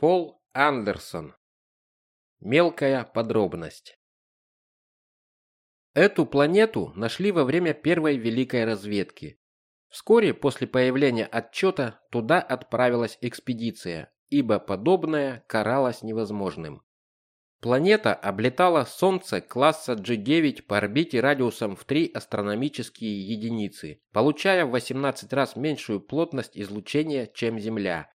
Пол Андерсон. Мелкая подробность. Эту планету нашли во время первой великой разведки. Вскоре после появления отчета туда отправилась экспедиция, ибо подобное каралось невозможным. Планета облетала Солнце класса G9 по орбите радиусом в 3 астрономические единицы, получая в 18 раз меньшую плотность излучения, чем Земля.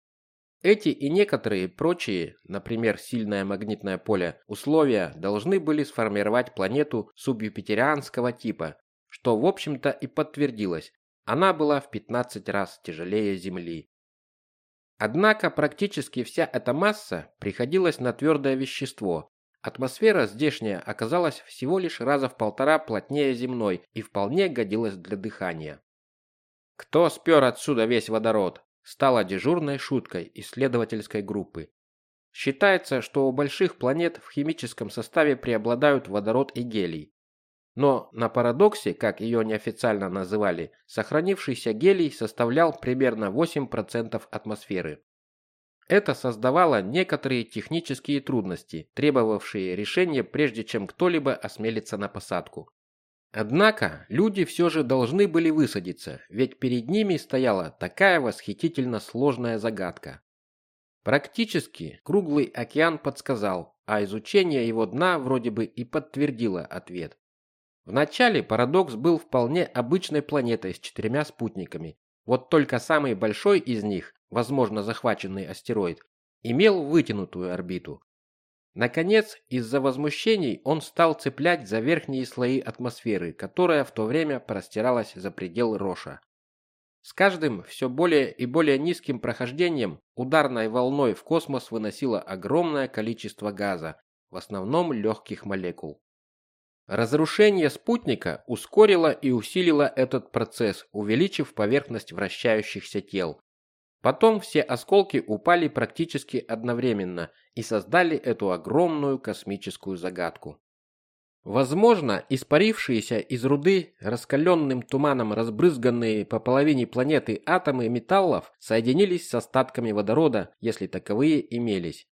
Эти и некоторые прочие, например, сильное магнитное поле, условия должны были сформировать планету субюпитерианского типа, что в общем-то и подтвердилось. Она была в 15 раз тяжелее Земли. Однако практически вся эта масса приходилась на твердое вещество, Атмосфера здешняя оказалась всего лишь раза в полтора плотнее земной и вполне годилась для дыхания. «Кто спер отсюда весь водород?» Стала дежурной шуткой исследовательской группы. Считается, что у больших планет в химическом составе преобладают водород и гелий. Но на парадоксе, как ее неофициально называли, сохранившийся гелий составлял примерно 8% атмосферы. Это создавало некоторые технические трудности, требовавшие решения прежде чем кто-либо осмелится на посадку. Однако люди все же должны были высадиться, ведь перед ними стояла такая восхитительно сложная загадка. Практически круглый океан подсказал, а изучение его дна вроде бы и подтвердило ответ. Вначале парадокс был вполне обычной планетой с четырьмя спутниками. Вот только самый большой из них возможно захваченный астероид, имел вытянутую орбиту. Наконец, из-за возмущений он стал цеплять за верхние слои атмосферы, которая в то время простиралась за предел Роша. С каждым все более и более низким прохождением ударной волной в космос выносило огромное количество газа, в основном легких молекул. Разрушение спутника ускорило и усилило этот процесс, увеличив поверхность вращающихся тел, Потом все осколки упали практически одновременно и создали эту огромную космическую загадку. Возможно, испарившиеся из руды раскаленным туманом разбрызганные по половине планеты атомы металлов соединились с остатками водорода, если таковые имелись.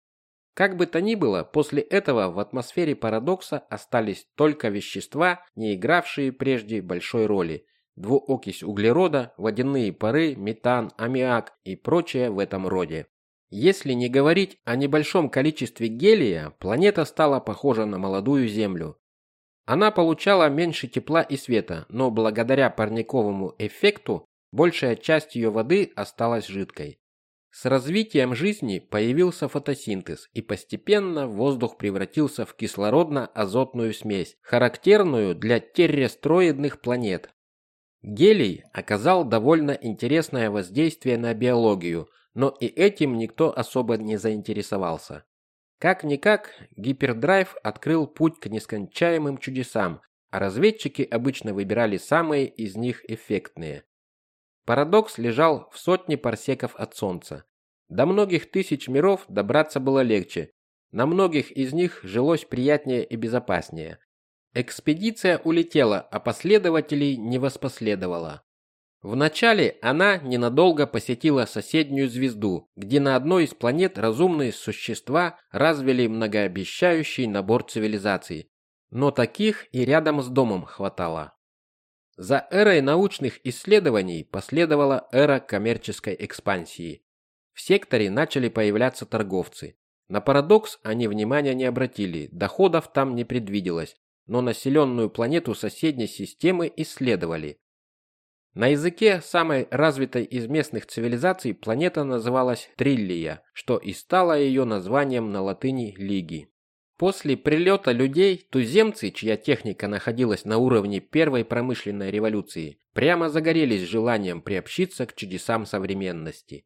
Как бы то ни было, после этого в атмосфере парадокса остались только вещества, не игравшие прежде большой роли – двуокись углерода, водяные пары, метан, аммиак и прочее в этом роде. Если не говорить о небольшом количестве гелия, планета стала похожа на молодую Землю. Она получала меньше тепла и света, но благодаря парниковому эффекту большая часть ее воды осталась жидкой. С развитием жизни появился фотосинтез, и постепенно воздух превратился в кислородно-азотную смесь, характерную для террестроидных планет, Гелий оказал довольно интересное воздействие на биологию, но и этим никто особо не заинтересовался. Как-никак, гипердрайв открыл путь к нескончаемым чудесам, а разведчики обычно выбирали самые из них эффектные. Парадокс лежал в сотне парсеков от Солнца. До многих тысяч миров добраться было легче, на многих из них жилось приятнее и безопаснее. Экспедиция улетела, а последователей не воспоследовало. Вначале она ненадолго посетила соседнюю звезду, где на одной из планет разумные существа развили многообещающий набор цивилизаций. Но таких и рядом с домом хватало. За эрой научных исследований последовала эра коммерческой экспансии. В секторе начали появляться торговцы. На парадокс они внимания не обратили, доходов там не предвиделось, но населенную планету соседней системы исследовали. На языке самой развитой из местных цивилизаций планета называлась Триллия, что и стало ее названием на латыни Лиги. После прилета людей туземцы, чья техника находилась на уровне первой промышленной революции, прямо загорелись желанием приобщиться к чудесам современности.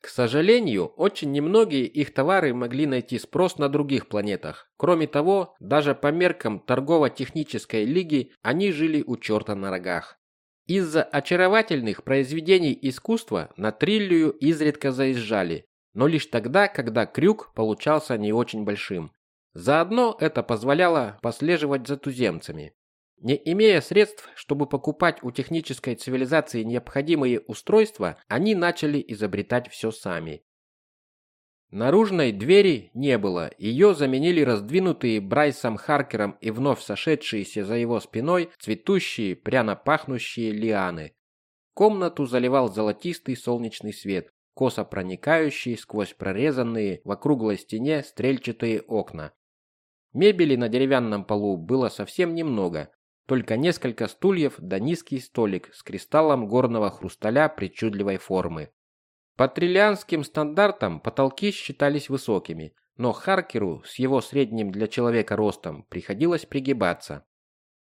К сожалению, очень немногие их товары могли найти спрос на других планетах. Кроме того, даже по меркам торгово-технической лиги они жили у черта на рогах. Из-за очаровательных произведений искусства на Триллию изредка заезжали, но лишь тогда, когда крюк получался не очень большим. Заодно это позволяло послеживать за туземцами. Не имея средств, чтобы покупать у технической цивилизации необходимые устройства, они начали изобретать все сами. Наружной двери не было, ее заменили раздвинутые Брайсом Харкером и вновь сошедшиеся за его спиной цветущие, пряно пахнущие лианы. Комнату заливал золотистый солнечный свет, косо проникающий сквозь прорезанные в округлой стене стрельчатые окна. Мебели на деревянном полу было совсем немного, только несколько стульев да низкий столик с кристаллом горного хрусталя причудливой формы. По триллианским стандартам потолки считались высокими, но Харкеру с его средним для человека ростом приходилось пригибаться.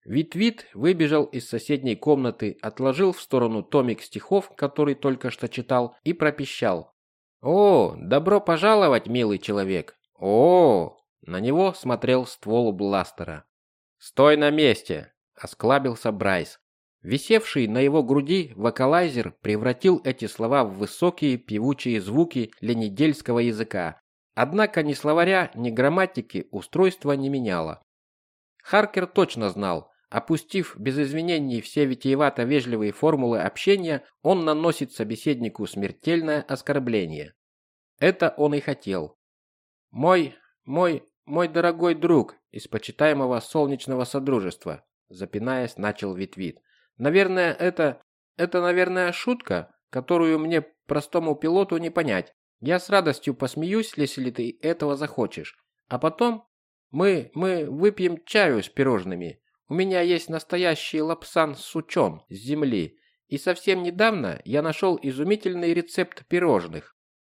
Вит-Вит выбежал из соседней комнаты, отложил в сторону томик стихов, который только что читал, и пропищал. «О, добро пожаловать, милый человек! О!» На него смотрел ствол бластера. «Стой на месте!» – осклабился Брайс. Висевший на его груди вокалайзер превратил эти слова в высокие певучие звуки ленидельского языка. Однако ни словаря, ни грамматики устройство не меняло. Харкер точно знал, опустив без извинений все витиевато-вежливые формулы общения, он наносит собеседнику смертельное оскорбление. Это он и хотел. «Мой, мой, мой дорогой друг из почитаемого солнечного содружества», запинаясь, начал Витвит. Наверное, это... Это, наверное, шутка, которую мне, простому пилоту, не понять. Я с радостью посмеюсь, если ты этого захочешь. А потом мы... мы выпьем чаю с пирожными. У меня есть настоящий лапсан с сучом с земли. И совсем недавно я нашел изумительный рецепт пирожных.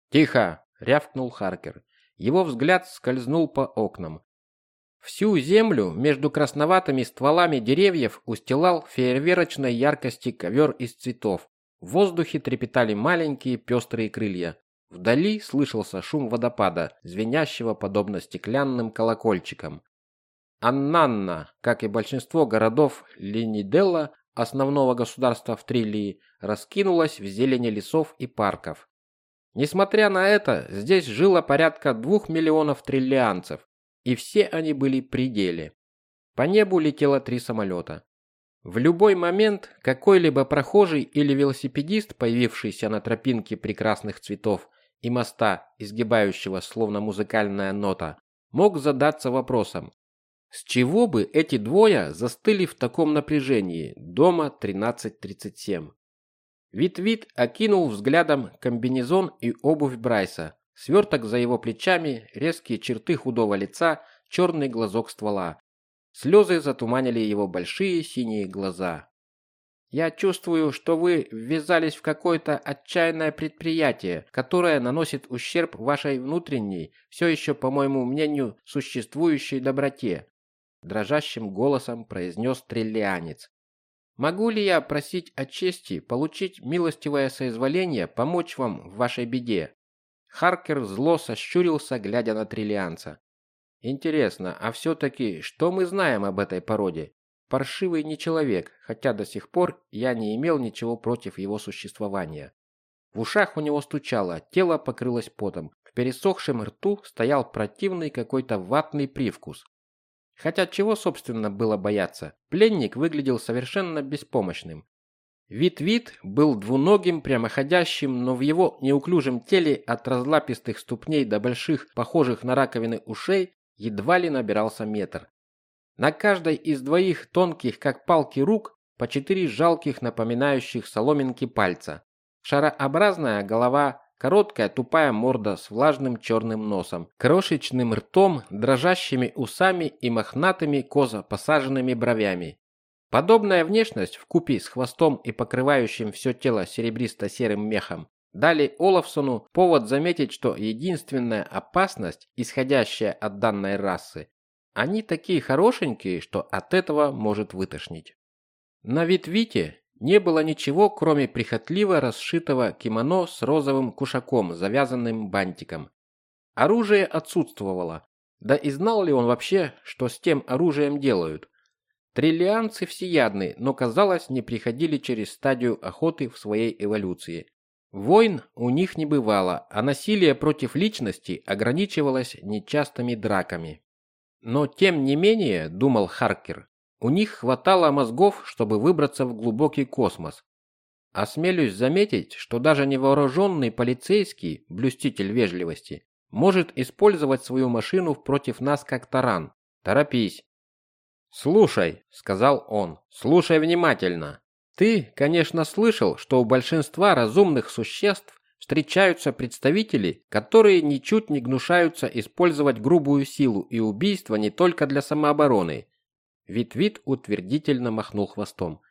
«Тихо!» – рявкнул Харкер. Его взгляд скользнул по окнам. Всю землю между красноватыми стволами деревьев устилал фейерверочной яркости ковер из цветов. В воздухе трепетали маленькие пестрые крылья. Вдали слышался шум водопада, звенящего подобно стеклянным колокольчикам. Аннанна, как и большинство городов Линиделла, основного государства в Триллии, раскинулась в зелени лесов и парков. Несмотря на это, здесь жило порядка двух миллионов триллианцев, и все они были при деле. По небу летело три самолета. В любой момент какой-либо прохожий или велосипедист, появившийся на тропинке прекрасных цветов и моста, изгибающего словно музыкальная нота, мог задаться вопросом, с чего бы эти двое застыли в таком напряжении дома 13.37? Вит-Вит окинул взглядом комбинезон и обувь Брайса, Сверток за его плечами, резкие черты худого лица, черный глазок ствола. Слезы затуманили его большие синие глаза. «Я чувствую, что вы ввязались в какое-то отчаянное предприятие, которое наносит ущерб вашей внутренней, все еще, по моему мнению, существующей доброте», дрожащим голосом произнес триллианец. «Могу ли я просить о чести получить милостивое соизволение помочь вам в вашей беде?» Харкер зло сощурился, глядя на триллианца. Интересно, а все-таки что мы знаем об этой породе? Паршивый не человек, хотя до сих пор я не имел ничего против его существования. В ушах у него стучало, тело покрылось потом. В пересохшем рту стоял противный какой-то ватный привкус. Хотя чего, собственно, было бояться? Пленник выглядел совершенно беспомощным. Вид-вид был двуногим, прямоходящим, но в его неуклюжем теле от разлапистых ступней до больших, похожих на раковины ушей, едва ли набирался метр. На каждой из двоих тонких, как палки рук, по четыре жалких, напоминающих соломинки пальца. Шарообразная голова, короткая тупая морда с влажным черным носом, крошечным ртом, дрожащими усами и мохнатыми коза посаженными бровями. Подобная внешность в купе с хвостом и покрывающим все тело серебристо-серым мехом дали Олафсону повод заметить, что единственная опасность, исходящая от данной расы, они такие хорошенькие, что от этого может вытошнить. На вид Вите не было ничего, кроме прихотливо расшитого кимоно с розовым кушаком, завязанным бантиком. Оружие отсутствовало. Да и знал ли он вообще, что с тем оружием делают? Триллианцы всеядны, но, казалось, не приходили через стадию охоты в своей эволюции. Войн у них не бывало, а насилие против личности ограничивалось нечастыми драками. Но тем не менее, думал Харкер, у них хватало мозгов, чтобы выбраться в глубокий космос. Осмелюсь заметить, что даже невооруженный полицейский, блюститель вежливости, может использовать свою машину против нас как таран. Торопись. Слушай, сказал он. Слушай внимательно. Ты, конечно, слышал, что у большинства разумных существ встречаются представители, которые ничуть не гнушаются использовать грубую силу и убийство не только для самообороны. Вит-Вит утвердительно махнул хвостом.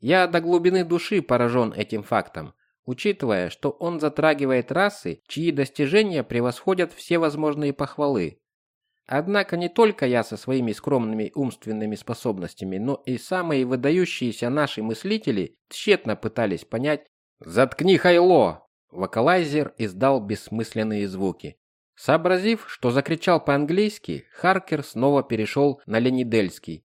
Я до глубины души поражен этим фактом, учитывая, что он затрагивает расы, чьи достижения превосходят все возможные похвалы. Однако не только я со своими скромными умственными способностями, но и самые выдающиеся наши мыслители тщетно пытались понять «Заткни хайло!» Вокалайзер издал бессмысленные звуки. Сообразив, что закричал по-английски, Харкер снова перешел на ленидельский,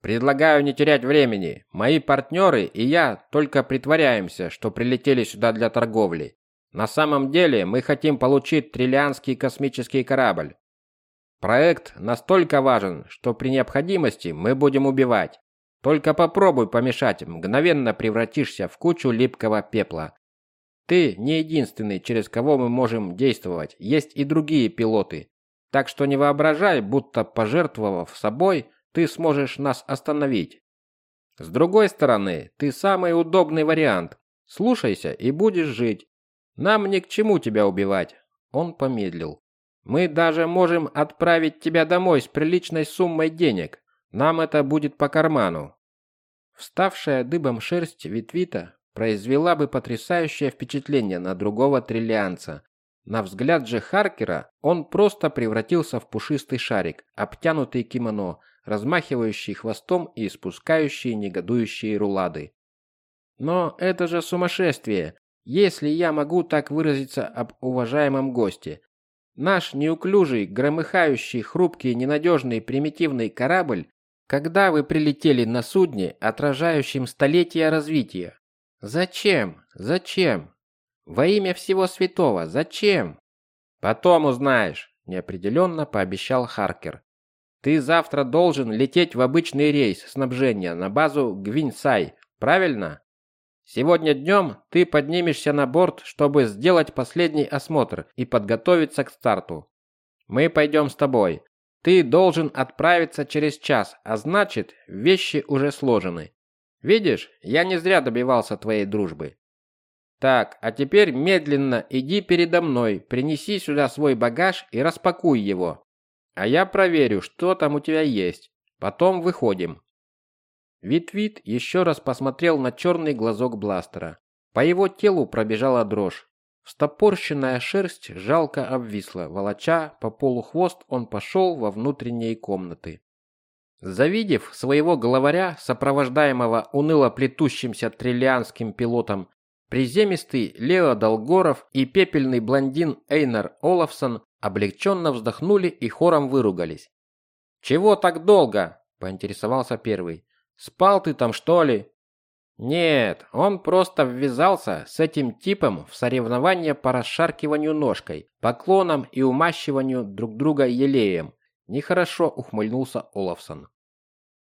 Предлагаю не терять времени. Мои партнеры и я только притворяемся, что прилетели сюда для торговли. На самом деле мы хотим получить триллианский космический корабль. Проект настолько важен, что при необходимости мы будем убивать. Только попробуй помешать, мгновенно превратишься в кучу липкого пепла. Ты не единственный, через кого мы можем действовать. Есть и другие пилоты. Так что не воображай, будто пожертвовав собой, ты сможешь нас остановить. С другой стороны, ты самый удобный вариант. Слушайся и будешь жить. Нам ни к чему тебя убивать. Он помедлил. Мы даже можем отправить тебя домой с приличной суммой денег. Нам это будет по карману. Вставшая дыбом шерсть Витвита произвела бы потрясающее впечатление на другого триллианца. На взгляд же Харкера он просто превратился в пушистый шарик, обтянутый кимоно, размахивающий хвостом и испускающий негодующие рулады. Но это же сумасшествие, если я могу так выразиться об уважаемом госте. Наш неуклюжий, громыхающий, хрупкий, ненадежный, примитивный корабль, когда вы прилетели на судне, отражающем столетия развития. Зачем? Зачем? Во имя всего святого, зачем? Потом узнаешь, неопределенно пообещал Харкер. Ты завтра должен лететь в обычный рейс снабжения на базу Гвинсай, правильно? Сегодня днем ты поднимешься на борт, чтобы сделать последний осмотр и подготовиться к старту. Мы пойдем с тобой. Ты должен отправиться через час, а значит, вещи уже сложены. Видишь, я не зря добивался твоей дружбы. Так, а теперь медленно иди передо мной, принеси сюда свой багаж и распакуй его. А я проверю, что там у тебя есть. Потом выходим. Вит-Вит еще раз посмотрел на черный глазок бластера. По его телу пробежала дрожь. Встопорщенная шерсть жалко обвисла, волоча по полу хвост, он пошел во внутренние комнаты. Завидев своего главаря, сопровождаемого уныло плетущимся триллианским пилотом, приземистый Лео Долгоров и пепельный блондин Эйнар Олафсон облегченно вздохнули и хором выругались. «Чего так долго?» – поинтересовался первый. «Спал ты там, что ли?» «Нет, он просто ввязался с этим типом в соревнование по расшаркиванию ножкой, поклонам и умащиванию друг друга елеем», – нехорошо ухмыльнулся Олафсон.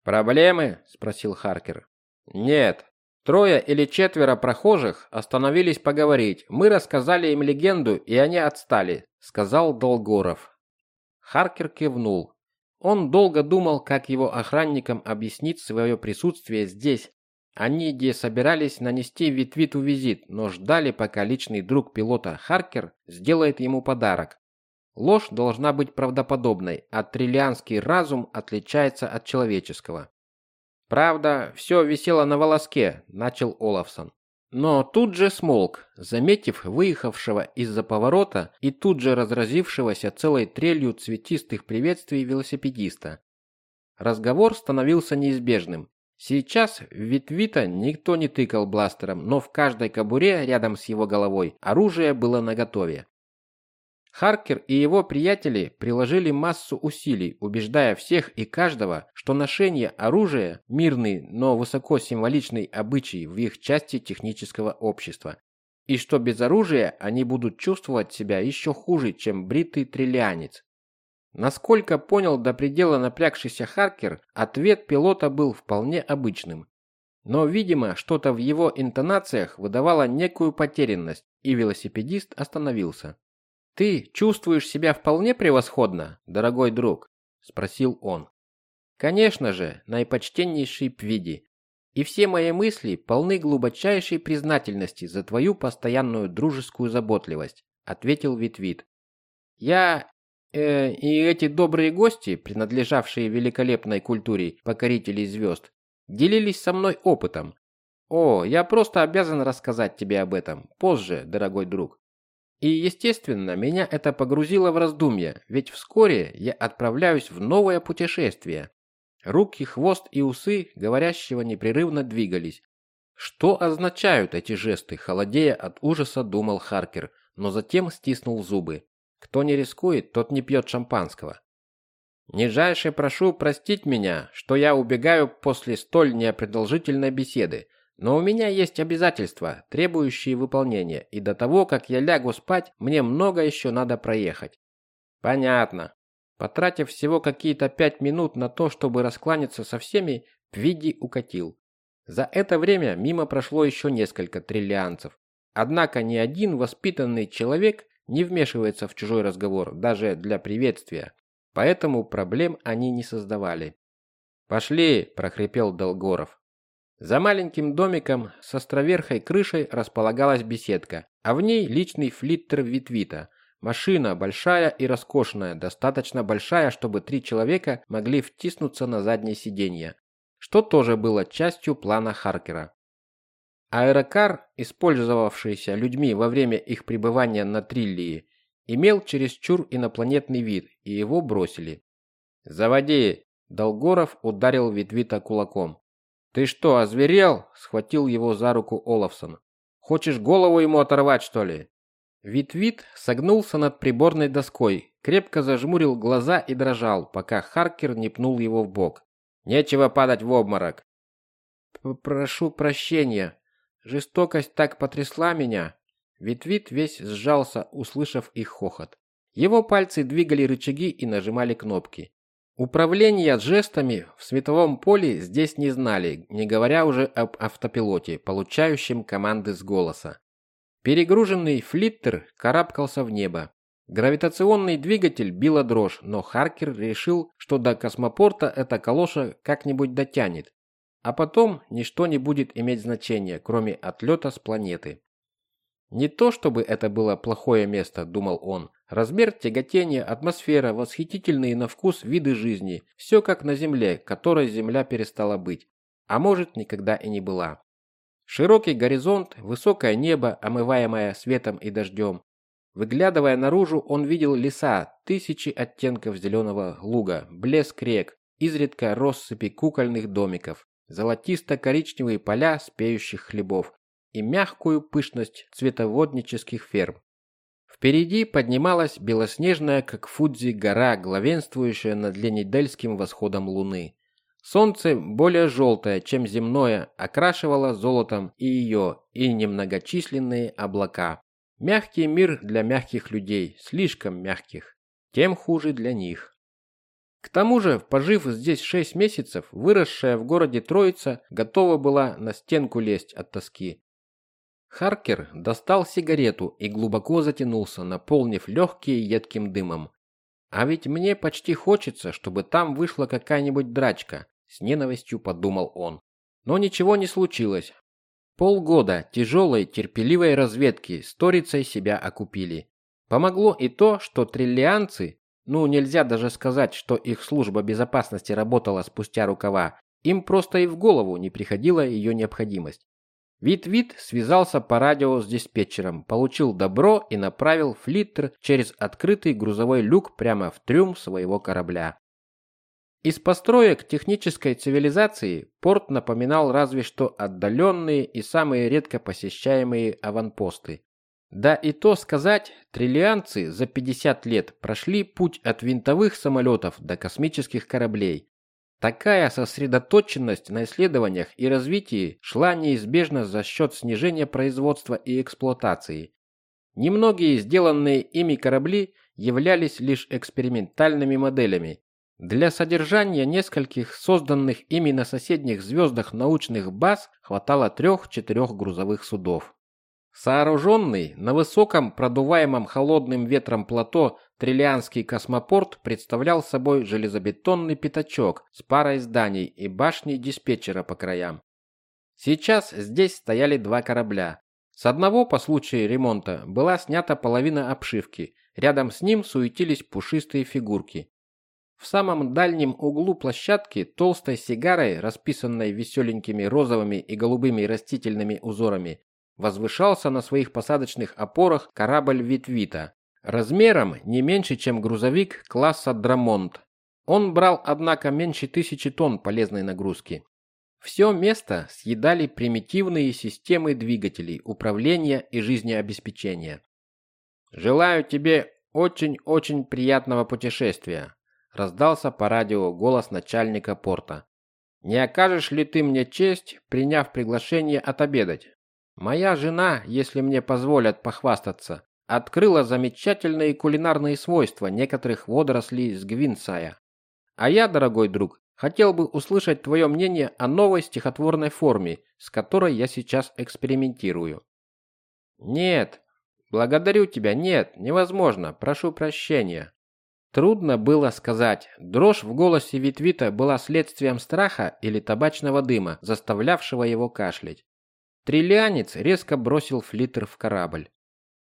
«Проблемы?» – спросил Харкер. «Нет, Трое или четверо прохожих остановились поговорить. Мы рассказали им легенду, и они отстали, сказал Долгоров. Харкер кивнул. Он долго думал, как его охранникам объяснить свое присутствие здесь. Они где собирались нанести Витвиту визит, но ждали, пока личный друг пилота Харкер сделает ему подарок. Ложь должна быть правдоподобной, а триллианский разум отличается от человеческого. Правда, все висело на волоске, начал Олафсон. Но тут же смолк, заметив выехавшего из-за поворота и тут же разразившегося целой трелью цветистых приветствий велосипедиста. Разговор становился неизбежным. Сейчас в Витвита никто не тыкал бластером, но в каждой кобуре рядом с его головой оружие было наготове. Харкер и его приятели приложили массу усилий, убеждая всех и каждого, что ношение оружия – мирный, но высоко символичный обычай в их части технического общества, и что без оружия они будут чувствовать себя еще хуже, чем бритый триллианец. Насколько понял до предела напрягшийся Харкер, ответ пилота был вполне обычным. Но, видимо, что-то в его интонациях выдавало некую потерянность, и велосипедист остановился. Ты чувствуешь себя вполне превосходно, дорогой друг, спросил он. Конечно же, наипочтеннейший Пвиди. И все мои мысли полны глубочайшей признательности за твою постоянную дружескую заботливость, ответил Витвит. Я э, и эти добрые гости, принадлежавшие великолепной культуре покорителей звезд, делились со мной опытом. О, я просто обязан рассказать тебе об этом позже, дорогой друг. И, естественно, меня это погрузило в раздумья, ведь вскоре я отправляюсь в новое путешествие. Руки, хвост и усы говорящего непрерывно двигались. Что означают эти жесты, холодея от ужаса, думал Харкер, но затем стиснул зубы. Кто не рискует, тот не пьет шампанского. Нижайше прошу простить меня, что я убегаю после столь непродолжительной беседы, но у меня есть обязательства, требующие выполнения, и до того, как я лягу спать, мне много еще надо проехать. Понятно. Потратив всего какие-то пять минут на то, чтобы раскланяться со всеми, Пвиди укатил. За это время мимо прошло еще несколько триллианцев. Однако ни один воспитанный человек не вмешивается в чужой разговор, даже для приветствия. Поэтому проблем они не создавали. «Пошли!» – прохрипел Долгоров. За маленьким домиком с островерхой крышей располагалась беседка, а в ней личный флиттер Витвита. Машина большая и роскошная, достаточно большая, чтобы три человека могли втиснуться на заднее сиденье, что тоже было частью плана Харкера. Аэрокар, использовавшийся людьми во время их пребывания на Триллии, имел чересчур инопланетный вид, и его бросили. «Заводи!» Долгоров ударил Витвита кулаком. «Ты что, озверел?» – схватил его за руку Олафсон. «Хочешь голову ему оторвать, что ли?» Вит-Вит согнулся над приборной доской, крепко зажмурил глаза и дрожал, пока Харкер не пнул его в бок. «Нечего падать в обморок!» «Прошу прощения. Жестокость так потрясла меня!» Вит-Вит весь сжался, услышав их хохот. Его пальцы двигали рычаги и нажимали кнопки. Управления жестами в световом поле здесь не знали, не говоря уже об автопилоте, получающем команды с голоса. Перегруженный флиттер карабкался в небо. Гравитационный двигатель била дрожь, но Харкер решил, что до космопорта эта калоша как-нибудь дотянет. А потом ничто не будет иметь значения, кроме отлета с планеты. Не то чтобы это было плохое место, думал он. Размер тяготения, атмосфера, восхитительные на вкус виды жизни. Все как на Земле, которой Земля перестала быть. А может, никогда и не была. Широкий горизонт, высокое небо, омываемое светом и дождем. Выглядывая наружу, он видел леса, тысячи оттенков зеленого луга, блеск рек, изредка россыпи кукольных домиков, золотисто-коричневые поля спеющих хлебов, и мягкую пышность цветоводнических ферм. Впереди поднималась белоснежная, как Фудзи, гора, главенствующая над Ленидельским восходом луны. Солнце, более желтое, чем земное, окрашивало золотом и ее, и немногочисленные облака. Мягкий мир для мягких людей, слишком мягких. Тем хуже для них. К тому же, пожив здесь шесть месяцев, выросшая в городе Троица готова была на стенку лезть от тоски. Харкер достал сигарету и глубоко затянулся, наполнив легкие едким дымом. А ведь мне почти хочется, чтобы там вышла какая-нибудь драчка, с ненавистью подумал он. Но ничего не случилось. Полгода тяжелой, терпеливой разведки сторицей себя окупили. Помогло и то, что триллианцы, ну нельзя даже сказать, что их служба безопасности работала спустя рукава, им просто и в голову не приходила ее необходимость. Вит-Вит связался по радио с диспетчером, получил добро и направил флиттер через открытый грузовой люк прямо в трюм своего корабля. Из построек технической цивилизации порт напоминал разве что отдаленные и самые редко посещаемые аванпосты. Да и то сказать, триллианцы за 50 лет прошли путь от винтовых самолетов до космических кораблей, Такая сосредоточенность на исследованиях и развитии шла неизбежно за счет снижения производства и эксплуатации. Немногие сделанные ими корабли являлись лишь экспериментальными моделями. Для содержания нескольких созданных ими на соседних звездах научных баз хватало трех-четырех грузовых судов. Сооруженный на высоком, продуваемом холодным ветром плато Триллианский космопорт представлял собой железобетонный пятачок с парой зданий и башней диспетчера по краям. Сейчас здесь стояли два корабля. С одного по случаю ремонта была снята половина обшивки, рядом с ним суетились пушистые фигурки. В самом дальнем углу площадки толстой сигарой, расписанной веселенькими розовыми и голубыми растительными узорами, возвышался на своих посадочных опорах корабль Витвита, размером не меньше, чем грузовик класса Драмонт. Он брал, однако, меньше тысячи тонн полезной нагрузки. Все место съедали примитивные системы двигателей, управления и жизнеобеспечения. «Желаю тебе очень-очень приятного путешествия», раздался по радио голос начальника порта. Не окажешь ли ты мне честь, приняв приглашение отобедать? Моя жена, если мне позволят похвастаться, открыла замечательные кулинарные свойства некоторых водорослей с Гвинсая. А я, дорогой друг, хотел бы услышать твое мнение о новой стихотворной форме, с которой я сейчас экспериментирую. Нет, благодарю тебя, нет, невозможно, прошу прощения. Трудно было сказать, дрожь в голосе Витвита была следствием страха или табачного дыма, заставлявшего его кашлять. Триллианец резко бросил флиттер в корабль.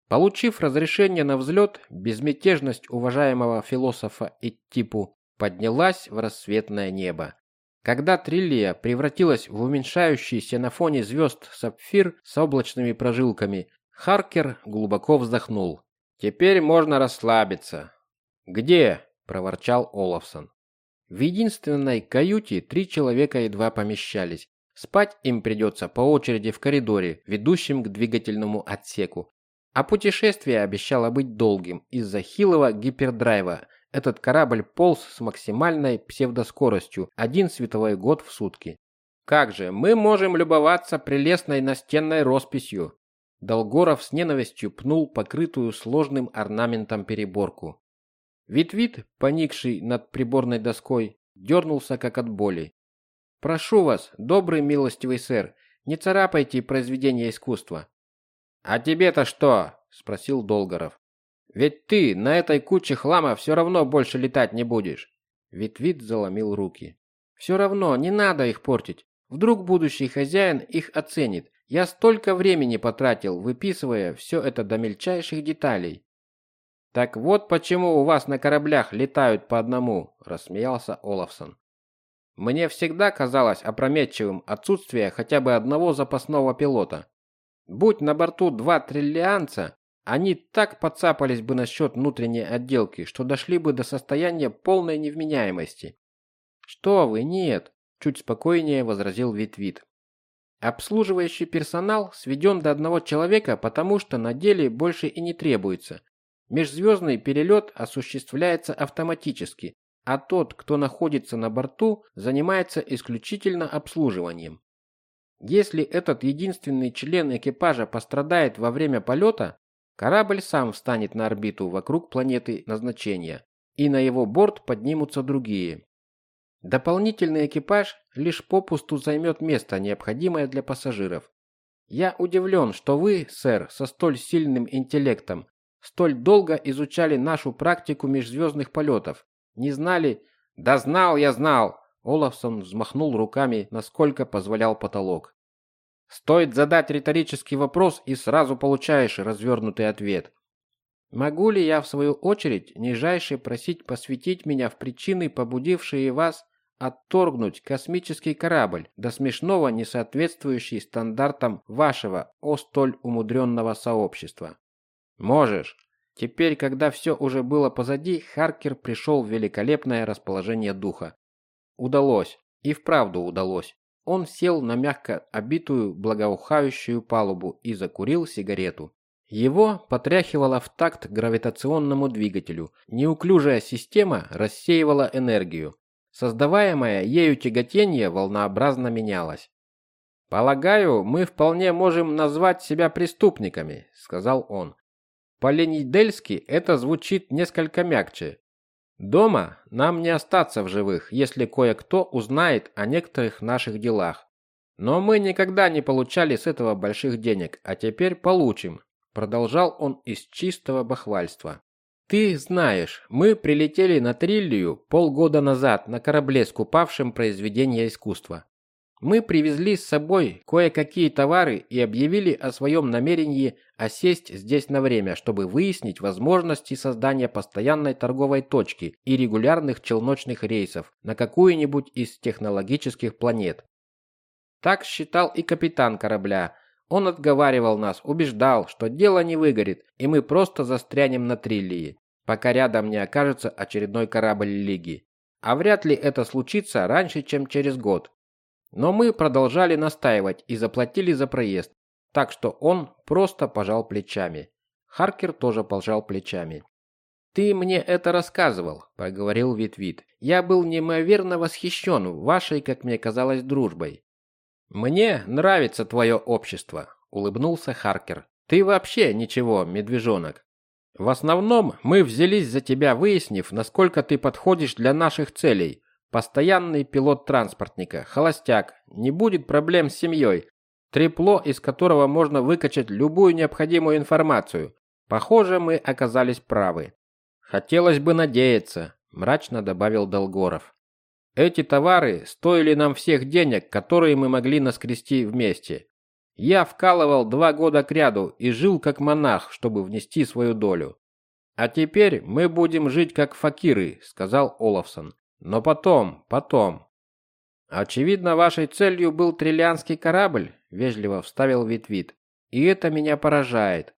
Получив разрешение на взлет, безмятежность уважаемого философа Иттипу поднялась в рассветное небо. Когда Триллия превратилась в уменьшающийся на фоне звезд сапфир с облачными прожилками, Харкер глубоко вздохнул. «Теперь можно расслабиться. «Где?» – проворчал Олафсон. В единственной каюте три человека едва помещались. Спать им придется по очереди в коридоре, ведущем к двигательному отсеку. А путешествие обещало быть долгим. Из-за хилого гипердрайва этот корабль полз с максимальной псевдоскоростью один световой год в сутки. Как же, мы можем любоваться прелестной настенной росписью. Долгоров с ненавистью пнул покрытую сложным орнаментом переборку. Вит-Вит, поникший над приборной доской, дернулся как от боли. «Прошу вас, добрый милостивый сэр, не царапайте произведения искусства». «А тебе-то что?» – спросил Долгоров. «Ведь ты на этой куче хлама все равно больше летать не будешь». Вит-Вит заломил руки. «Все равно, не надо их портить. Вдруг будущий хозяин их оценит. Я столько времени потратил, выписывая все это до мельчайших деталей. Так вот почему у вас на кораблях летают по одному, рассмеялся Олафсон. Мне всегда казалось опрометчивым отсутствие хотя бы одного запасного пилота. Будь на борту два триллианца, они так подцапались бы насчет внутренней отделки, что дошли бы до состояния полной невменяемости. Что вы, нет, чуть спокойнее возразил Витвит. Обслуживающий персонал сведен до одного человека, потому что на деле больше и не требуется. Межзвездный перелет осуществляется автоматически, а тот, кто находится на борту, занимается исключительно обслуживанием. Если этот единственный член экипажа пострадает во время полета, корабль сам встанет на орбиту вокруг планеты назначения, и на его борт поднимутся другие. Дополнительный экипаж лишь попусту займет место, необходимое для пассажиров. Я удивлен, что вы, сэр, со столь сильным интеллектом столь долго изучали нашу практику межзвездных полетов. Не знали... Да знал я знал! Олафсон взмахнул руками, насколько позволял потолок. Стоит задать риторический вопрос, и сразу получаешь развернутый ответ. Могу ли я, в свою очередь, нижайше просить посвятить меня в причины, побудившие вас отторгнуть космический корабль, до смешного не соответствующий стандартам вашего, о столь умудренного сообщества? Можешь. Теперь, когда все уже было позади, Харкер пришел в великолепное расположение духа. Удалось. И вправду удалось. Он сел на мягко обитую благоухающую палубу и закурил сигарету. Его потряхивало в такт гравитационному двигателю. Неуклюжая система рассеивала энергию. Создаваемое ею тяготение волнообразно менялось. «Полагаю, мы вполне можем назвать себя преступниками», — сказал он. По-ленидельски это звучит несколько мягче. Дома нам не остаться в живых, если кое-кто узнает о некоторых наших делах. Но мы никогда не получали с этого больших денег, а теперь получим, продолжал он из чистого бахвальства. Ты знаешь, мы прилетели на Триллию полгода назад на корабле, скупавшем произведения искусства. Мы привезли с собой кое-какие товары и объявили о своем намерении осесть здесь на время, чтобы выяснить возможности создания постоянной торговой точки и регулярных челночных рейсов на какую-нибудь из технологических планет. Так считал и капитан корабля. Он отговаривал нас, убеждал, что дело не выгорит, и мы просто застрянем на Триллии, пока рядом не окажется очередной корабль Лиги. А вряд ли это случится раньше, чем через год. Но мы продолжали настаивать и заплатили за проезд, так что он просто пожал плечами. Харкер тоже пожал плечами. «Ты мне это рассказывал», – поговорил Витвит. «Я был неимоверно восхищен вашей, как мне казалось, дружбой». «Мне нравится твое общество», – улыбнулся Харкер. «Ты вообще ничего, медвежонок. В основном мы взялись за тебя, выяснив, насколько ты подходишь для наших целей, Постоянный пилот транспортника, холостяк, не будет проблем с семьей. Трепло, из которого можно выкачать любую необходимую информацию. Похоже, мы оказались правы. Хотелось бы надеяться, мрачно добавил Долгоров. Эти товары стоили нам всех денег, которые мы могли наскрести вместе. Я вкалывал два года кряду и жил как монах, чтобы внести свою долю. А теперь мы будем жить как факиры, сказал Олафсон. Но потом, потом. Очевидно, вашей целью был триллианский корабль, вежливо вставил Витвит. И это меня поражает.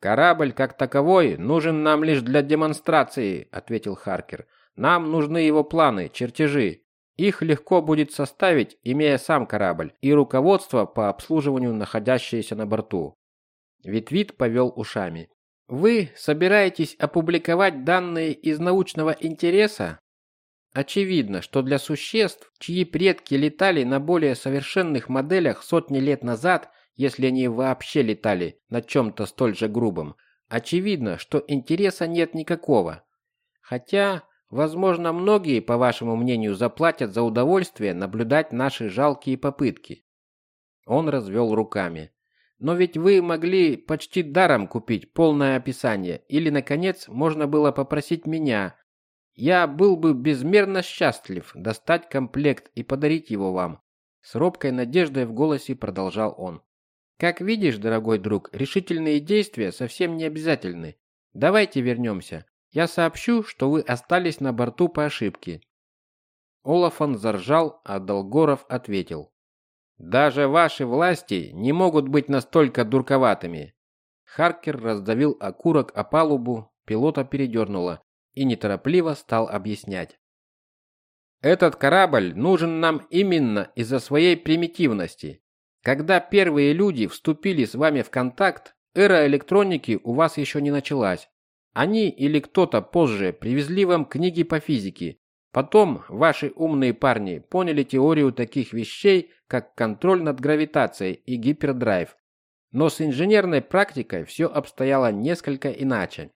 Корабль как таковой нужен нам лишь для демонстрации, ответил Харкер. Нам нужны его планы, чертежи. Их легко будет составить, имея сам корабль и руководство по обслуживанию находящиеся на борту. Витвит повел ушами. Вы собираетесь опубликовать данные из научного интереса? Очевидно, что для существ, чьи предки летали на более совершенных моделях сотни лет назад, если они вообще летали на чем-то столь же грубом, очевидно, что интереса нет никакого. Хотя, возможно, многие, по вашему мнению, заплатят за удовольствие наблюдать наши жалкие попытки. Он развел руками. Но ведь вы могли почти даром купить полное описание, или, наконец, можно было попросить меня, я был бы безмерно счастлив достать комплект и подарить его вам. С робкой надеждой в голосе продолжал он. Как видишь, дорогой друг, решительные действия совсем не обязательны. Давайте вернемся. Я сообщу, что вы остались на борту по ошибке. Олафон заржал, а Долгоров ответил. Даже ваши власти не могут быть настолько дурковатыми. Харкер раздавил окурок о палубу, пилота передернуло и неторопливо стал объяснять. Этот корабль нужен нам именно из-за своей примитивности. Когда первые люди вступили с вами в контакт, эра электроники у вас еще не началась. Они или кто-то позже привезли вам книги по физике. Потом ваши умные парни поняли теорию таких вещей, как контроль над гравитацией и гипердрайв. Но с инженерной практикой все обстояло несколько иначе.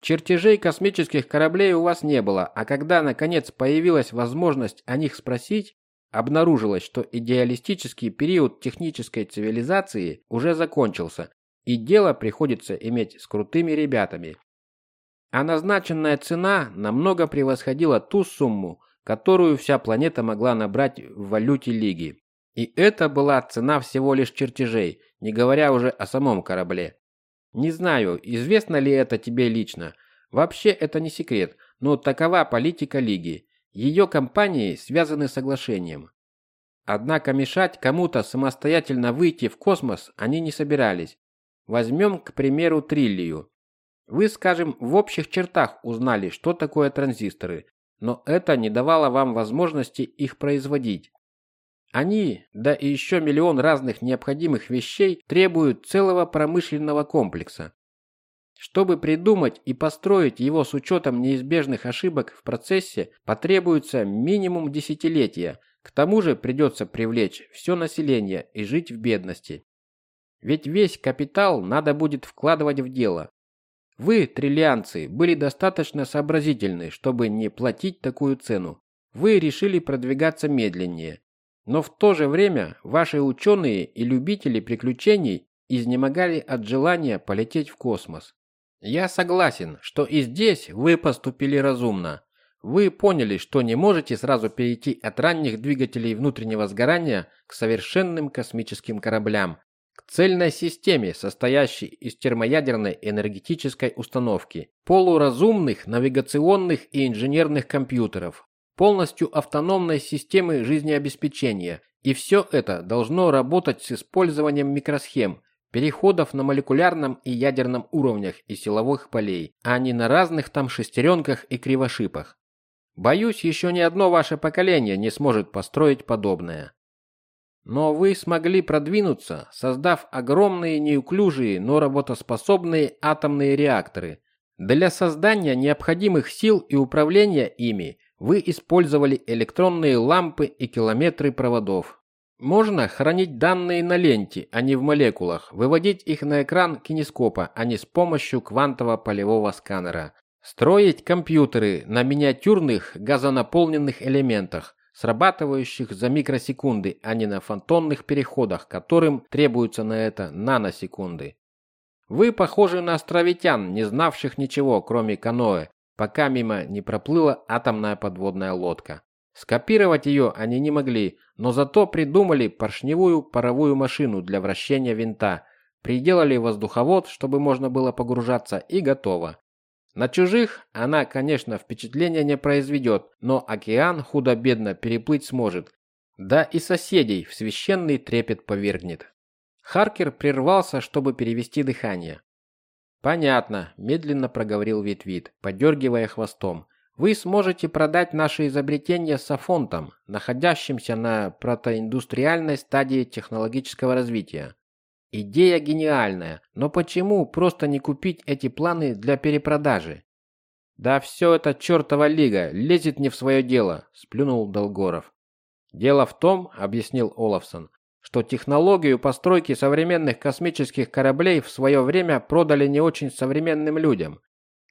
Чертежей космических кораблей у вас не было, а когда наконец появилась возможность о них спросить, обнаружилось, что идеалистический период технической цивилизации уже закончился, и дело приходится иметь с крутыми ребятами. А назначенная цена намного превосходила ту сумму, которую вся планета могла набрать в валюте Лиги. И это была цена всего лишь чертежей, не говоря уже о самом корабле. Не знаю, известно ли это тебе лично. Вообще это не секрет, но такова политика Лиги. Ее компании связаны соглашением. Однако мешать кому-то самостоятельно выйти в космос они не собирались. Возьмем, к примеру, Триллию. Вы, скажем, в общих чертах узнали, что такое транзисторы, но это не давало вам возможности их производить. Они, да и еще миллион разных необходимых вещей требуют целого промышленного комплекса. Чтобы придумать и построить его с учетом неизбежных ошибок в процессе, потребуется минимум десятилетия. К тому же придется привлечь все население и жить в бедности. Ведь весь капитал надо будет вкладывать в дело. Вы, триллианцы, были достаточно сообразительны, чтобы не платить такую цену. Вы решили продвигаться медленнее. Но в то же время ваши ученые и любители приключений изнемогали от желания полететь в космос. Я согласен, что и здесь вы поступили разумно. Вы поняли, что не можете сразу перейти от ранних двигателей внутреннего сгорания к совершенным космическим кораблям, к цельной системе, состоящей из термоядерной энергетической установки, полуразумных навигационных и инженерных компьютеров, полностью автономной системы жизнеобеспечения, и все это должно работать с использованием микросхем, переходов на молекулярном и ядерном уровнях и силовых полей, а не на разных там шестеренках и кривошипах. Боюсь, еще ни одно ваше поколение не сможет построить подобное. Но вы смогли продвинуться, создав огромные неуклюжие, но работоспособные атомные реакторы. Для создания необходимых сил и управления ими вы использовали электронные лампы и километры проводов. Можно хранить данные на ленте, а не в молекулах, выводить их на экран кинескопа, а не с помощью квантово-полевого сканера. Строить компьютеры на миниатюрных газонаполненных элементах, срабатывающих за микросекунды, а не на фантомных переходах, которым требуются на это наносекунды. Вы похожи на островитян, не знавших ничего, кроме каноэ, пока мимо не проплыла атомная подводная лодка. Скопировать ее они не могли, но зато придумали поршневую паровую машину для вращения винта, приделали воздуховод, чтобы можно было погружаться, и готово. На чужих она, конечно, впечатления не произведет, но океан худо-бедно переплыть сможет. Да и соседей в священный трепет повергнет. Харкер прервался, чтобы перевести дыхание. «Понятно», – медленно проговорил Витвит, подергивая хвостом. «Вы сможете продать наши изобретения Сафонтам, находящимся на протоиндустриальной стадии технологического развития. Идея гениальная, но почему просто не купить эти планы для перепродажи?» «Да все это чертова лига, лезет не в свое дело», – сплюнул Долгоров. «Дело в том», – объяснил Олафсон, что технологию постройки современных космических кораблей в свое время продали не очень современным людям.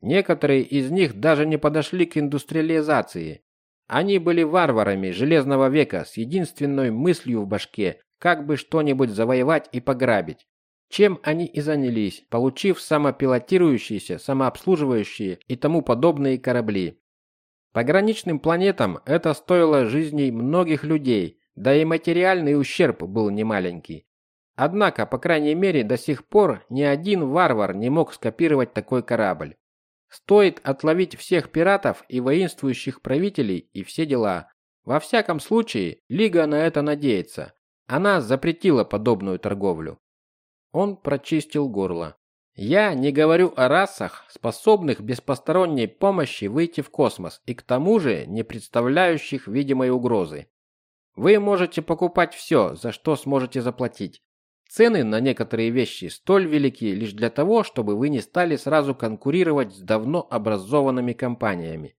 Некоторые из них даже не подошли к индустриализации. Они были варварами железного века с единственной мыслью в башке, как бы что-нибудь завоевать и пограбить. Чем они и занялись, получив самопилотирующиеся, самообслуживающие и тому подобные корабли. Пограничным планетам это стоило жизней многих людей, да и материальный ущерб был немаленький. Однако, по крайней мере, до сих пор ни один варвар не мог скопировать такой корабль. Стоит отловить всех пиратов и воинствующих правителей и все дела. Во всяком случае, Лига на это надеется. Она запретила подобную торговлю. Он прочистил горло. Я не говорю о расах, способных без посторонней помощи выйти в космос и к тому же не представляющих видимой угрозы. Вы можете покупать все, за что сможете заплатить. Цены на некоторые вещи столь велики лишь для того, чтобы вы не стали сразу конкурировать с давно образованными компаниями.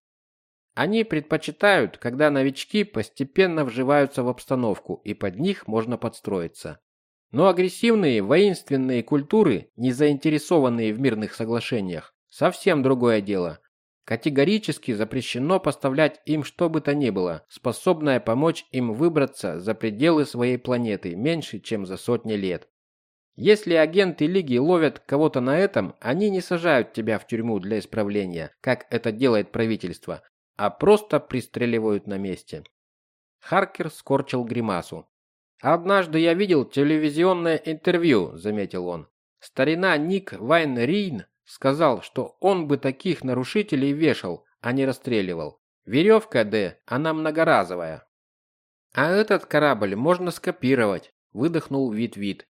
Они предпочитают, когда новички постепенно вживаются в обстановку, и под них можно подстроиться. Но агрессивные воинственные культуры, не заинтересованные в мирных соглашениях, совсем другое дело. Категорически запрещено поставлять им что бы то ни было, способное помочь им выбраться за пределы своей планеты меньше, чем за сотни лет. Если агенты Лиги ловят кого-то на этом, они не сажают тебя в тюрьму для исправления, как это делает правительство, а просто пристреливают на месте. Харкер скорчил гримасу. «Однажды я видел телевизионное интервью», — заметил он. «Старина Ник Вайн Рин Сказал, что он бы таких нарушителей вешал, а не расстреливал. Веревка, Д, она многоразовая. А этот корабль можно скопировать, выдохнул Вит-Вит.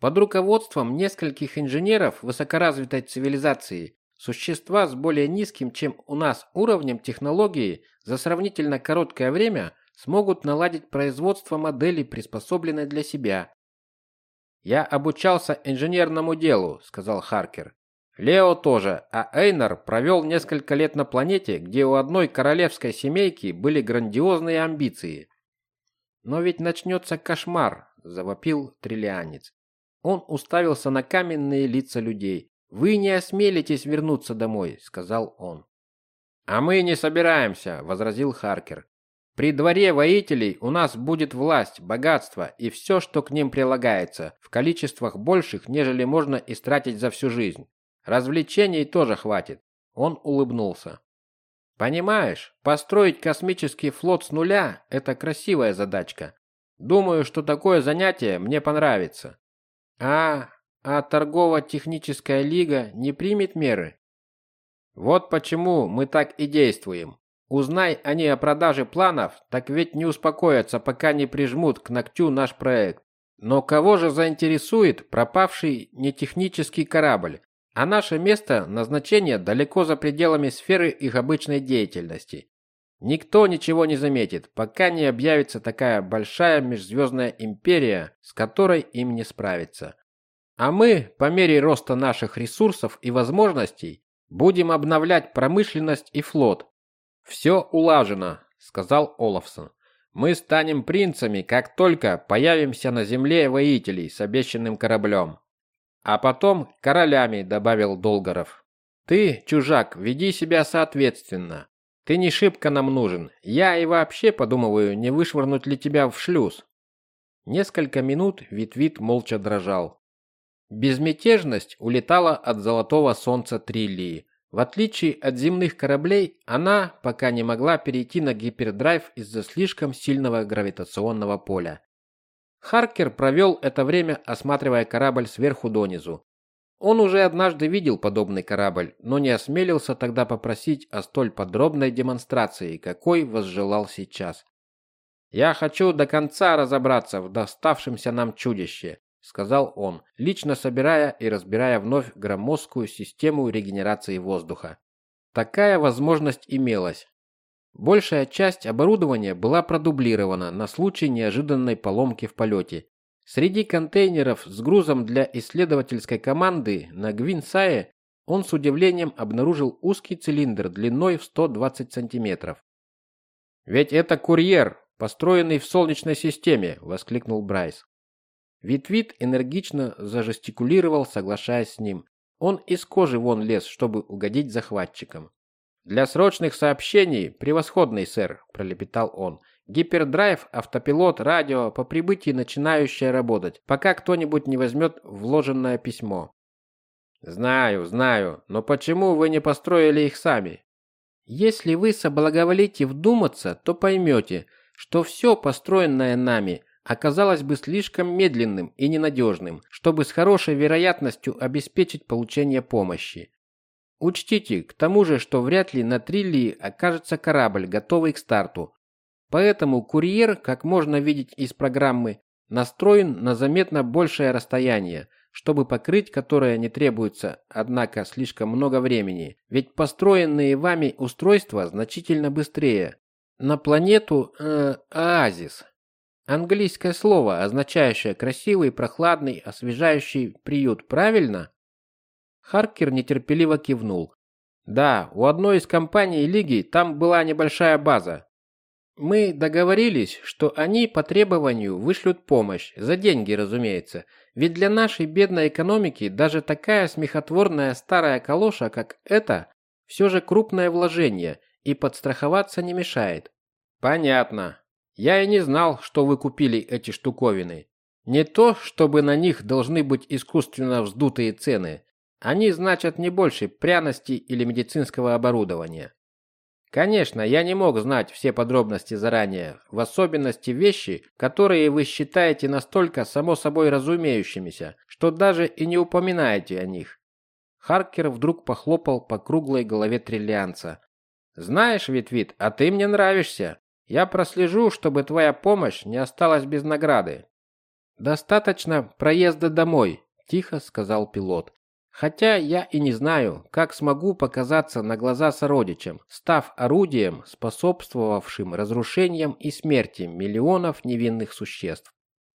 Под руководством нескольких инженеров высокоразвитой цивилизации существа с более низким, чем у нас, уровнем технологии за сравнительно короткое время смогут наладить производство модели, приспособленной для себя. «Я обучался инженерному делу», — сказал Харкер. Лео тоже, а Эйнар провел несколько лет на планете, где у одной королевской семейки были грандиозные амбиции. Но ведь начнется кошмар, завопил триллианец. Он уставился на каменные лица людей. Вы не осмелитесь вернуться домой, сказал он. А мы не собираемся, возразил Харкер. При дворе воителей у нас будет власть, богатство и все, что к ним прилагается, в количествах больших, нежели можно истратить за всю жизнь. Развлечений тоже хватит. Он улыбнулся. Понимаешь, построить космический флот с нуля – это красивая задачка. Думаю, что такое занятие мне понравится. А, а торгово-техническая лига не примет меры? Вот почему мы так и действуем. Узнай они о продаже планов, так ведь не успокоятся, пока не прижмут к ногтю наш проект. Но кого же заинтересует пропавший нетехнический корабль, а наше место назначения далеко за пределами сферы их обычной деятельности? Никто ничего не заметит, пока не объявится такая большая межзвездная империя, с которой им не справиться. А мы, по мере роста наших ресурсов и возможностей, будем обновлять промышленность и флот, «Все улажено», — сказал Олафсон. «Мы станем принцами, как только появимся на земле воителей с обещанным кораблем». «А потом королями», — добавил Долгоров. «Ты, чужак, веди себя соответственно. Ты не шибко нам нужен. Я и вообще подумываю, не вышвырнуть ли тебя в шлюз». Несколько минут Витвит молча дрожал. Безмятежность улетала от золотого солнца Триллии, в отличие от земных кораблей, она пока не могла перейти на гипердрайв из-за слишком сильного гравитационного поля. Харкер провел это время, осматривая корабль сверху донизу. Он уже однажды видел подобный корабль, но не осмелился тогда попросить о столь подробной демонстрации, какой возжелал сейчас. «Я хочу до конца разобраться в доставшемся нам чудище сказал он, лично собирая и разбирая вновь громоздкую систему регенерации воздуха. Такая возможность имелась. Большая часть оборудования была продублирована на случай неожиданной поломки в полете. Среди контейнеров с грузом для исследовательской команды на Гвинсае он с удивлением обнаружил узкий цилиндр длиной в 120 сантиметров. «Ведь это курьер, построенный в Солнечной системе!» – воскликнул Брайс. Витвит энергично зажестикулировал, соглашаясь с ним. Он из кожи вон лез, чтобы угодить захватчикам. «Для срочных сообщений превосходный, сэр», – пролепетал он. «Гипердрайв, автопилот, радио по прибытии начинающее работать, пока кто-нибудь не возьмет вложенное письмо». «Знаю, знаю, но почему вы не построили их сами?» «Если вы соблаговолите вдуматься, то поймете, что все построенное нами – оказалось бы слишком медленным и ненадежным, чтобы с хорошей вероятностью обеспечить получение помощи. Учтите, к тому же, что вряд ли на Триллии окажется корабль, готовый к старту. Поэтому курьер, как можно видеть из программы, настроен на заметно большее расстояние, чтобы покрыть которое не требуется, однако, слишком много времени, ведь построенные вами устройства значительно быстрее. На планету э, Оазис. Английское слово, означающее красивый, прохладный, освежающий приют, правильно? Харкер нетерпеливо кивнул. Да, у одной из компаний лиги там была небольшая база. Мы договорились, что они по требованию вышлют помощь, за деньги, разумеется. Ведь для нашей бедной экономики даже такая смехотворная старая калоша, как эта, все же крупное вложение, и подстраховаться не мешает. Понятно, я и не знал, что вы купили эти штуковины. Не то, чтобы на них должны быть искусственно вздутые цены. Они значат не больше пряности или медицинского оборудования. Конечно, я не мог знать все подробности заранее, в особенности вещи, которые вы считаете настолько само собой разумеющимися, что даже и не упоминаете о них. Харкер вдруг похлопал по круглой голове триллианца. «Знаешь, Витвит, а ты мне нравишься. Я прослежу, чтобы твоя помощь не осталась без награды. Достаточно проезда домой, тихо сказал пилот. Хотя я и не знаю, как смогу показаться на глаза сородичам, став орудием, способствовавшим разрушениям и смерти миллионов невинных существ.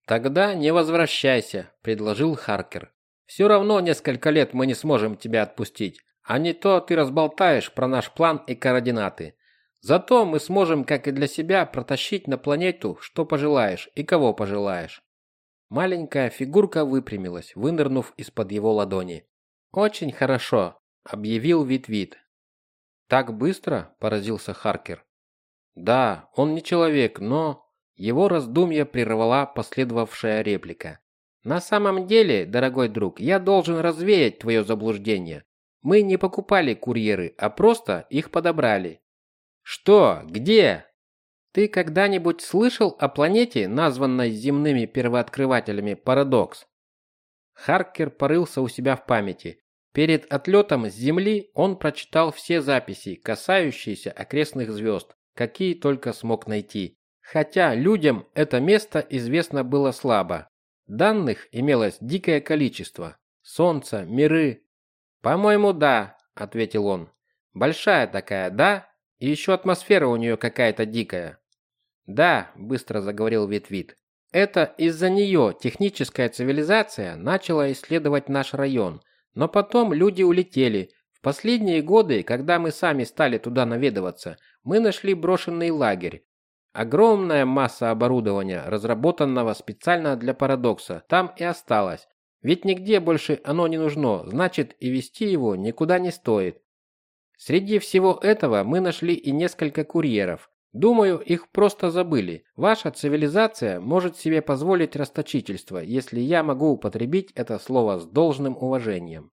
Тогда не возвращайся, предложил Харкер. Все равно несколько лет мы не сможем тебя отпустить, а не то ты разболтаешь про наш план и координаты. Зато мы сможем, как и для себя, протащить на планету, что пожелаешь и кого пожелаешь. Маленькая фигурка выпрямилась, вынырнув из-под его ладони. Очень хорошо, объявил Витвит. Так быстро, поразился Харкер. Да, он не человек, но... Его раздумье прервала последовавшая реплика. На самом деле, дорогой друг, я должен развеять твое заблуждение. Мы не покупали курьеры, а просто их подобрали. Что? Где? Ты когда-нибудь слышал о планете, названной земными первооткрывателями Парадокс? Харкер порылся у себя в памяти. Перед отлетом с Земли он прочитал все записи, касающиеся окрестных звезд, какие только смог найти. Хотя людям это место известно было слабо. Данных имелось дикое количество. Солнце, миры. «По-моему, да», — ответил он. «Большая такая, да? И еще атмосфера у нее какая-то дикая». «Да», – быстро заговорил Витвит. «Это из-за нее техническая цивилизация начала исследовать наш район, но потом люди улетели. В последние годы, когда мы сами стали туда наведываться, мы нашли брошенный лагерь. Огромная масса оборудования, разработанного специально для парадокса, там и осталась. Ведь нигде больше оно не нужно, значит и вести его никуда не стоит. Среди всего этого мы нашли и несколько курьеров. Думаю, их просто забыли. Ваша цивилизация может себе позволить расточительство, если я могу употребить это слово с должным уважением.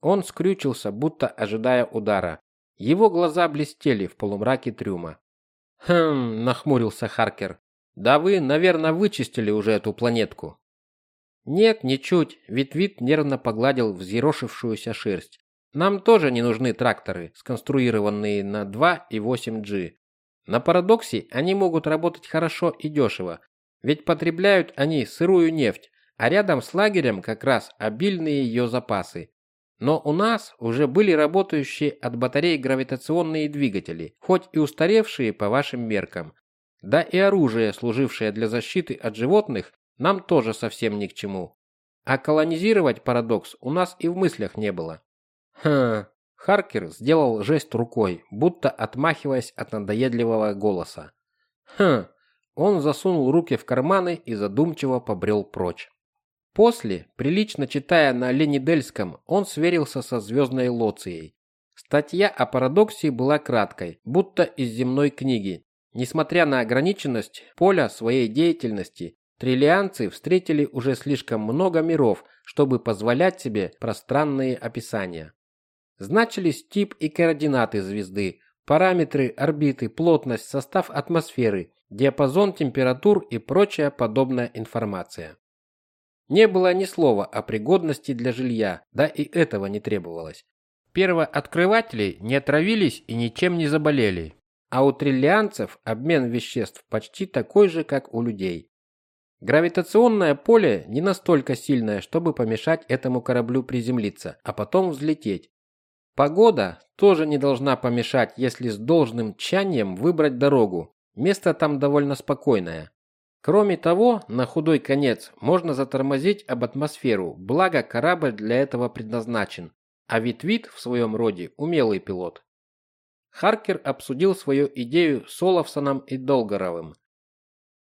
Он скрючился, будто ожидая удара. Его глаза блестели в полумраке трюма. Хм, нахмурился Харкер. Да вы, наверное, вычистили уже эту планетку. Нет, ничуть, Витвит нервно погладил взъерошившуюся шерсть. Нам тоже не нужны тракторы, сконструированные на 2 и 8G. На парадоксе они могут работать хорошо и дешево, ведь потребляют они сырую нефть, а рядом с лагерем как раз обильные ее запасы. Но у нас уже были работающие от батарей гравитационные двигатели, хоть и устаревшие по вашим меркам. Да и оружие, служившее для защиты от животных, нам тоже совсем ни к чему. А колонизировать парадокс у нас и в мыслях не было. Хм, Харкер сделал жест рукой, будто отмахиваясь от надоедливого голоса. Хм, он засунул руки в карманы и задумчиво побрел прочь. После, прилично читая на Ленидельском, он сверился со звездной лоцией. Статья о парадоксе была краткой, будто из земной книги. Несмотря на ограниченность поля своей деятельности, триллианцы встретили уже слишком много миров, чтобы позволять себе пространные описания. Значились тип и координаты звезды, параметры орбиты, плотность, состав атмосферы, диапазон температур и прочая подобная информация. Не было ни слова о пригодности для жилья, да и этого не требовалось. Первооткрыватели не отравились и ничем не заболели, а у триллианцев обмен веществ почти такой же, как у людей. Гравитационное поле не настолько сильное, чтобы помешать этому кораблю приземлиться, а потом взлететь. Погода тоже не должна помешать, если с должным тщанием выбрать дорогу. Место там довольно спокойное. Кроме того, на худой конец можно затормозить об атмосферу, благо корабль для этого предназначен, а Витвит в своем роде умелый пилот. Харкер обсудил свою идею с Олафсоном и Долгоровым.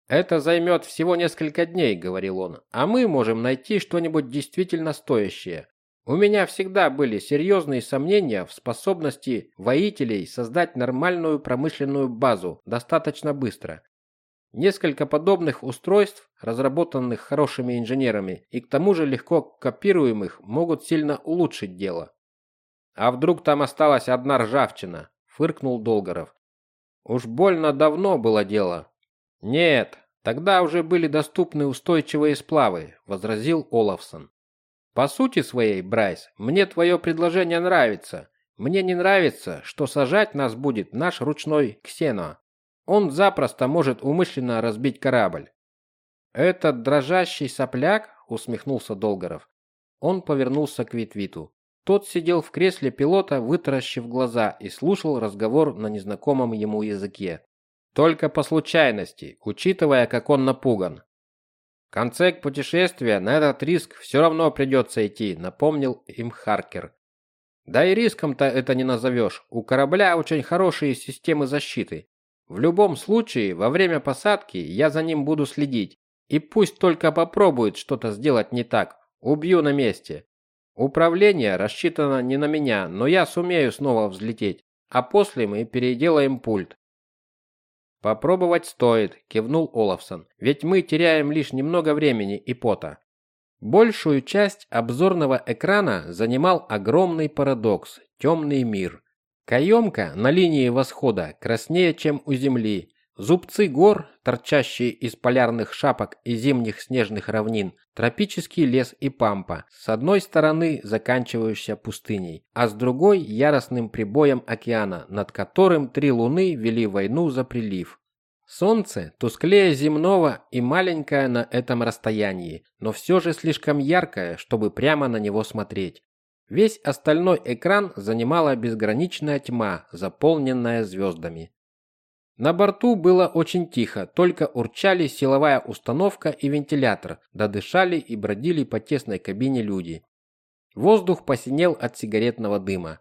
«Это займет всего несколько дней», — говорил он, — «а мы можем найти что-нибудь действительно стоящее. У меня всегда были серьезные сомнения в способности воителей создать нормальную промышленную базу достаточно быстро. Несколько подобных устройств, разработанных хорошими инженерами и к тому же легко копируемых, могут сильно улучшить дело. А вдруг там осталась одна ржавчина, фыркнул Долгоров. Уж больно давно было дело. Нет, тогда уже были доступны устойчивые сплавы, возразил Олафсон. По сути своей, Брайс, мне твое предложение нравится. Мне не нравится, что сажать нас будет наш ручной Ксено. Он запросто может умышленно разбить корабль. Этот дрожащий сопляк, усмехнулся Долгоров. Он повернулся к Витвиту. Тот сидел в кресле пилота, вытаращив глаза и слушал разговор на незнакомом ему языке. Только по случайности, учитывая, как он напуган. В конце путешествия на этот риск все равно придется идти, напомнил им Харкер. Да и риском-то это не назовешь. У корабля очень хорошие системы защиты. В любом случае, во время посадки я за ним буду следить. И пусть только попробует что-то сделать не так. Убью на месте. Управление рассчитано не на меня, но я сумею снова взлететь. А после мы переделаем пульт. Попробовать стоит, кивнул Олафсон. Ведь мы теряем лишь немного времени и пота. Большую часть обзорного экрана занимал огромный парадокс темный мир. Каемка на линии восхода краснее, чем у Земли. Зубцы гор, торчащие из полярных шапок и зимних снежных равнин, тропический лес и пампа, с одной стороны заканчивающаяся пустыней, а с другой яростным прибоем океана, над которым три луны вели войну за прилив. Солнце тусклее земного и маленькое на этом расстоянии, но все же слишком яркое, чтобы прямо на него смотреть. Весь остальной экран занимала безграничная тьма, заполненная звездами. На борту было очень тихо, только урчали силовая установка и вентилятор, да дышали и бродили по тесной кабине люди. Воздух посинел от сигаретного дыма.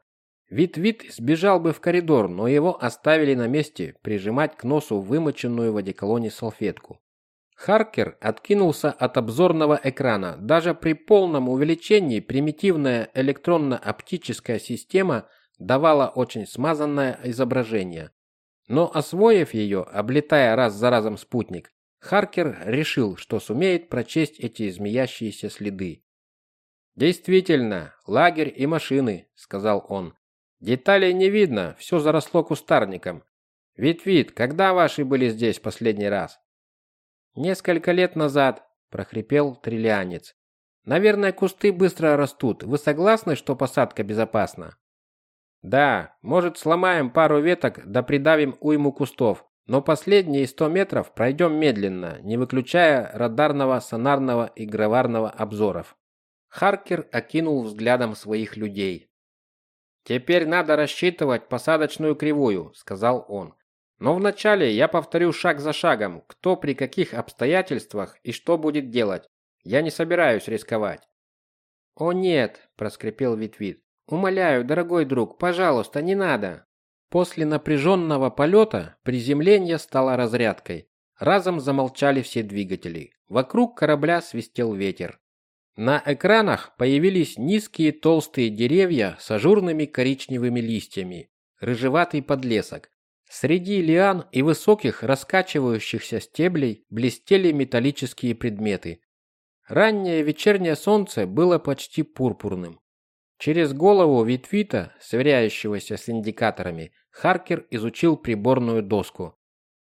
Вид-вид сбежал бы в коридор, но его оставили на месте прижимать к носу вымоченную в одеколоне салфетку. Харкер откинулся от обзорного экрана. Даже при полном увеличении примитивная электронно-оптическая система давала очень смазанное изображение. Но освоив ее, облетая раз за разом спутник, Харкер решил, что сумеет прочесть эти змеящиеся следы. «Действительно, лагерь и машины», — сказал он. «Деталей не видно, все заросло кустарником. Вид-вид, когда ваши были здесь последний раз?» «Несколько лет назад», — прохрипел триллианец. «Наверное, кусты быстро растут. Вы согласны, что посадка безопасна?» Да, может сломаем пару веток да придавим уйму кустов, но последние 100 метров пройдем медленно, не выключая радарного, сонарного и граварного обзоров. Харкер окинул взглядом своих людей. «Теперь надо рассчитывать посадочную кривую», — сказал он. «Но вначале я повторю шаг за шагом, кто при каких обстоятельствах и что будет делать. Я не собираюсь рисковать». «О нет», — проскрипел Витвит. Умоляю, дорогой друг, пожалуйста, не надо. После напряженного полета приземление стало разрядкой. Разом замолчали все двигатели. Вокруг корабля свистел ветер. На экранах появились низкие толстые деревья с ажурными коричневыми листьями, рыжеватый подлесок. Среди лиан и высоких раскачивающихся стеблей блестели металлические предметы. Раннее вечернее солнце было почти пурпурным. Через голову Витвита, сверяющегося с индикаторами, Харкер изучил приборную доску.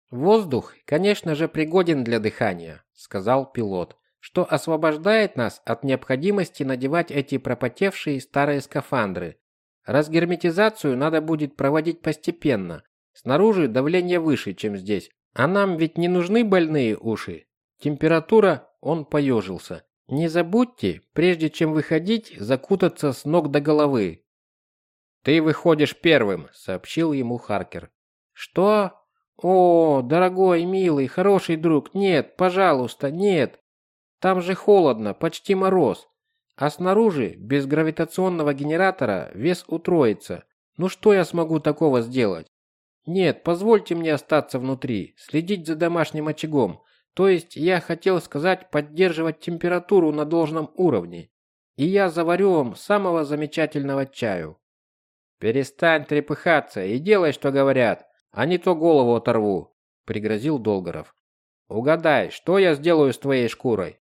«Воздух, конечно же, пригоден для дыхания», — сказал пилот, «что освобождает нас от необходимости надевать эти пропотевшие старые скафандры. Разгерметизацию надо будет проводить постепенно. Снаружи давление выше, чем здесь. А нам ведь не нужны больные уши. Температура, он поежился, не забудьте, прежде чем выходить, закутаться с ног до головы. Ты выходишь первым, сообщил ему Харкер. Что? О, дорогой, милый, хороший друг, нет, пожалуйста, нет. Там же холодно, почти мороз. А снаружи, без гравитационного генератора, вес утроится. Ну что я смогу такого сделать? Нет, позвольте мне остаться внутри, следить за домашним очагом. То есть я хотел сказать поддерживать температуру на должном уровне. И я заварю вам самого замечательного чаю. Перестань трепыхаться и делай, что говорят, а не то голову оторву, пригрозил Долгоров. Угадай, что я сделаю с твоей шкурой?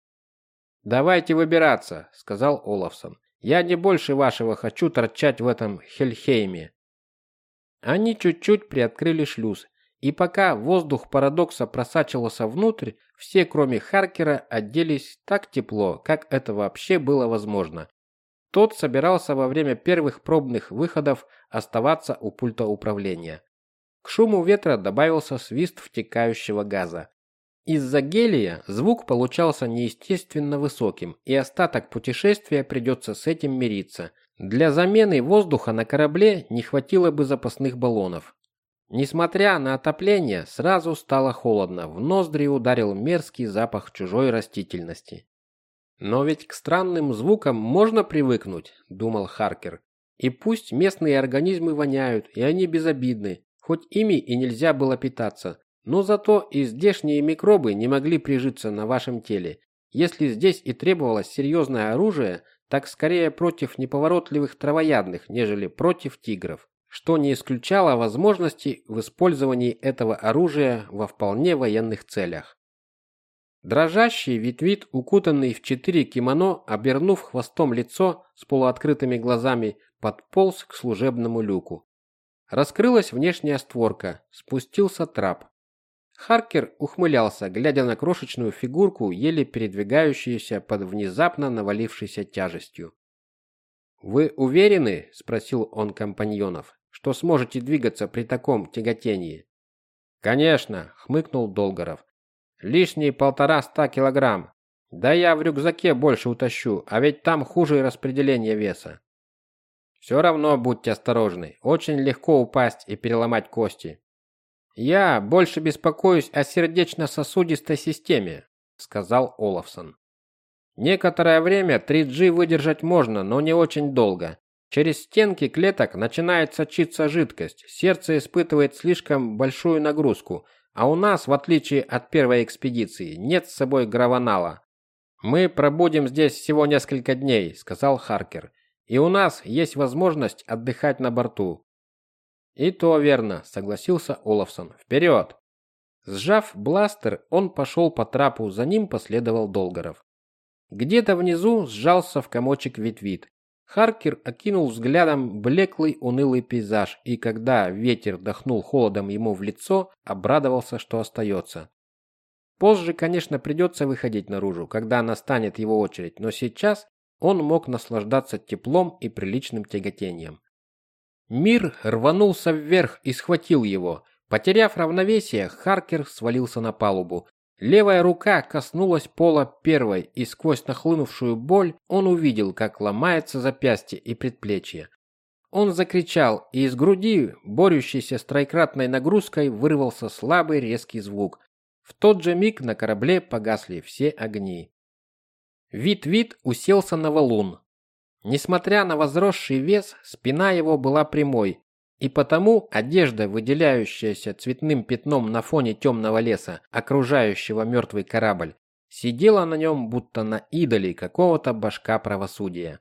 Давайте выбираться, сказал Олафсон. Я не больше вашего хочу торчать в этом Хельхейме. Они чуть-чуть приоткрыли шлюз, и пока воздух парадокса просачивался внутрь, все, кроме Харкера, оделись так тепло, как это вообще было возможно. Тот собирался во время первых пробных выходов оставаться у пульта управления. К шуму ветра добавился свист втекающего газа. Из-за гелия звук получался неестественно высоким, и остаток путешествия придется с этим мириться. Для замены воздуха на корабле не хватило бы запасных баллонов. Несмотря на отопление, сразу стало холодно, в ноздри ударил мерзкий запах чужой растительности. Но ведь к странным звукам можно привыкнуть, думал Харкер. И пусть местные организмы воняют, и они безобидны, хоть ими и нельзя было питаться, но зато и здешние микробы не могли прижиться на вашем теле. Если здесь и требовалось серьезное оружие, так скорее против неповоротливых травоядных, нежели против тигров. Что не исключало возможности в использовании этого оружия во вполне военных целях. Дрожащий Витвит, укутанный в четыре кимоно, обернув хвостом лицо с полуоткрытыми глазами, подполз к служебному люку. Раскрылась внешняя створка, спустился трап. Харкер ухмылялся, глядя на крошечную фигурку, еле передвигающуюся под внезапно навалившейся тяжестью. «Вы уверены?» – спросил он компаньонов, – «что сможете двигаться при таком тяготении?» «Конечно», – хмыкнул Долгоров. «Лишние полтора-ста килограмм. Да я в рюкзаке больше утащу, а ведь там хуже распределение веса». «Все равно будьте осторожны. Очень легко упасть и переломать кости. «Я больше беспокоюсь о сердечно-сосудистой системе», — сказал Олафсон. «Некоторое время 3G выдержать можно, но не очень долго. Через стенки клеток начинает сочиться жидкость, сердце испытывает слишком большую нагрузку, а у нас, в отличие от первой экспедиции, нет с собой граванала. «Мы пробудем здесь всего несколько дней», — сказал Харкер. «И у нас есть возможность отдыхать на борту. «И то верно», — согласился Олафсон. «Вперед!» Сжав бластер, он пошел по трапу, за ним последовал Долгоров. Где-то внизу сжался в комочек Витвит. Харкер окинул взглядом блеклый унылый пейзаж, и когда ветер дохнул холодом ему в лицо, обрадовался, что остается. Позже, конечно, придется выходить наружу, когда настанет его очередь, но сейчас он мог наслаждаться теплом и приличным тяготением. Мир рванулся вверх и схватил его. Потеряв равновесие, Харкер свалился на палубу. Левая рука коснулась пола первой, и сквозь нахлынувшую боль он увидел, как ломается запястье и предплечье. Он закричал, и из груди, борющейся с троекратной нагрузкой, вырвался слабый резкий звук. В тот же миг на корабле погасли все огни. Вид-вид уселся на валун, Несмотря на возросший вес, спина его была прямой, и потому одежда, выделяющаяся цветным пятном на фоне темного леса, окружающего мертвый корабль, сидела на нем будто на идоле какого-то башка правосудия.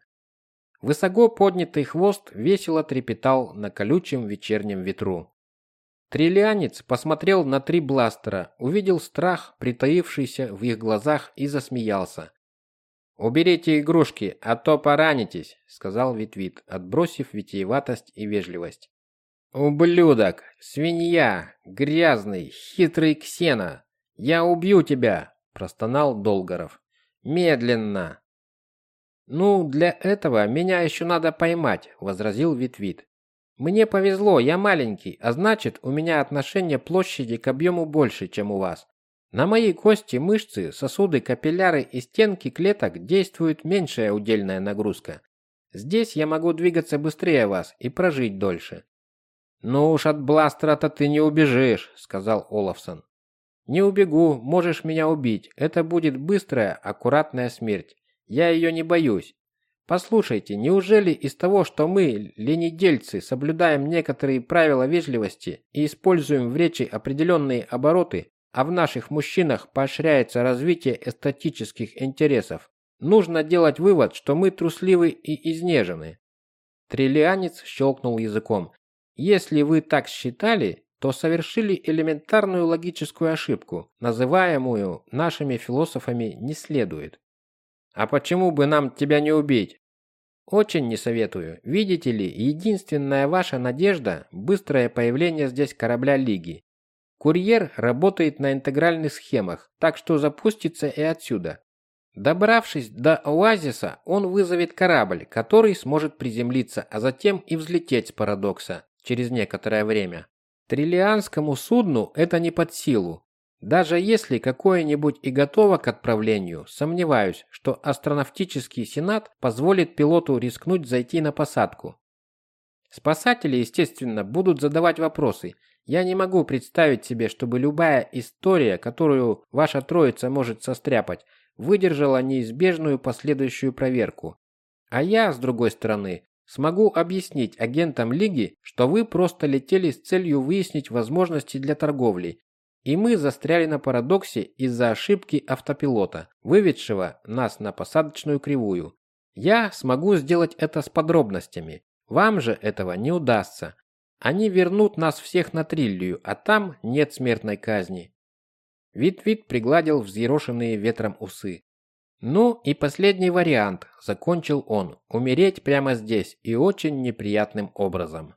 Высоко поднятый хвост весело трепетал на колючем вечернем ветру. Триллианец посмотрел на три бластера, увидел страх, притаившийся в их глазах, и засмеялся. «Уберите игрушки, а то поранитесь», — сказал Витвит, отбросив витиеватость и вежливость. «Ублюдок! Свинья! Грязный! Хитрый ксена! Я убью тебя!» – простонал Долгоров. «Медленно!» «Ну, для этого меня еще надо поймать», – возразил Витвит. «Мне повезло, я маленький, а значит, у меня отношение площади к объему больше, чем у вас. На мои кости, мышцы, сосуды, капилляры и стенки клеток действует меньшая удельная нагрузка. Здесь я могу двигаться быстрее вас и прожить дольше. Ну уж от бластера-то ты не убежишь, сказал Олафсон. Не убегу, можешь меня убить. Это будет быстрая, аккуратная смерть. Я ее не боюсь. Послушайте, неужели из того, что мы, ленидельцы, соблюдаем некоторые правила вежливости и используем в речи определенные обороты, а в наших мужчинах поощряется развитие эстетических интересов, нужно делать вывод, что мы трусливы и изнежены. Триллианец щелкнул языком. Если вы так считали, то совершили элементарную логическую ошибку, называемую нашими философами не следует. А почему бы нам тебя не убить? Очень не советую. Видите ли, единственная ваша надежда – быстрое появление здесь корабля Лиги. Курьер работает на интегральных схемах, так что запустится и отсюда. Добравшись до оазиса, он вызовет корабль, который сможет приземлиться, а затем и взлететь с парадокса через некоторое время. Триллианскому судну это не под силу. Даже если какое-нибудь и готово к отправлению, сомневаюсь, что астронавтический сенат позволит пилоту рискнуть зайти на посадку. Спасатели, естественно, будут задавать вопросы – я не могу представить себе, чтобы любая история, которую ваша троица может состряпать, выдержала неизбежную последующую проверку. А я, с другой стороны, смогу объяснить агентам Лиги, что вы просто летели с целью выяснить возможности для торговли, и мы застряли на парадоксе из-за ошибки автопилота, выведшего нас на посадочную кривую. Я смогу сделать это с подробностями. Вам же этого не удастся. Они вернут нас всех на Триллию, а там нет смертной казни. Вит-Вит пригладил взъерошенные ветром усы. Ну и последний вариант, закончил он, умереть прямо здесь и очень неприятным образом.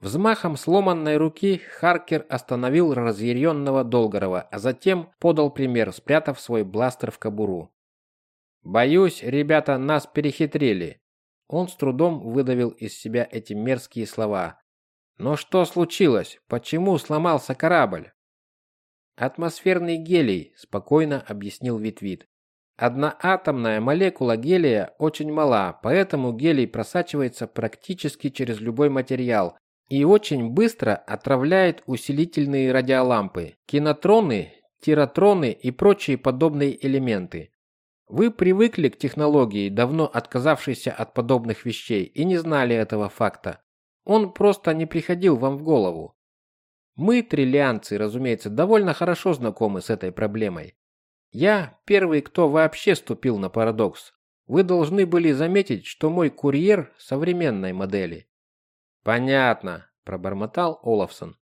Взмахом сломанной руки Харкер остановил разъяренного Долгорова, а затем подал пример, спрятав свой бластер в кобуру. «Боюсь, ребята нас перехитрили». Он с трудом выдавил из себя эти мерзкие слова. «Но что случилось? Почему сломался корабль?» «Атмосферный гелий», – спокойно объяснил Витвит. Одноатомная молекула гелия очень мала, поэтому гелий просачивается практически через любой материал, и очень быстро отравляет усилительные радиолампы, кинотроны, тиротроны и прочие подобные элементы. Вы привыкли к технологии, давно отказавшейся от подобных вещей, и не знали этого факта. Он просто не приходил вам в голову. Мы, триллианцы, разумеется, довольно хорошо знакомы с этой проблемой. Я первый, кто вообще ступил на парадокс. Вы должны были заметить, что мой курьер современной модели. Понятно, пробормотал Олафсон.